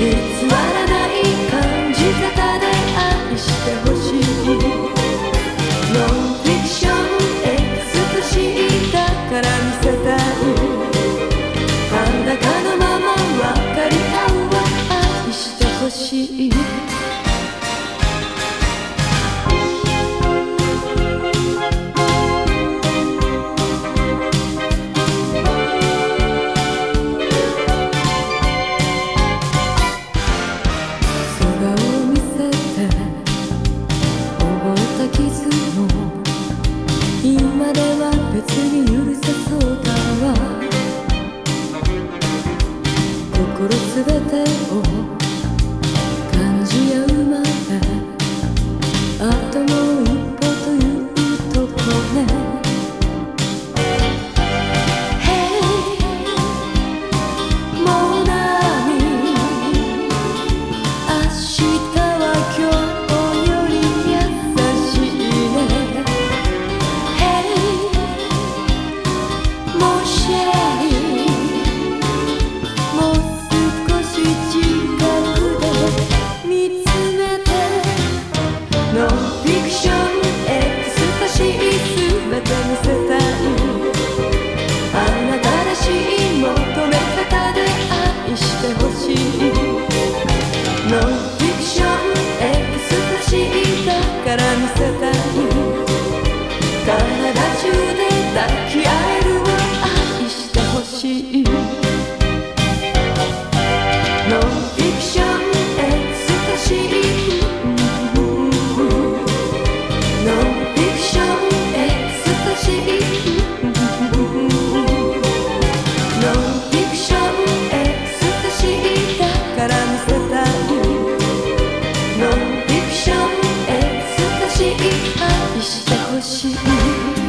It's você tá see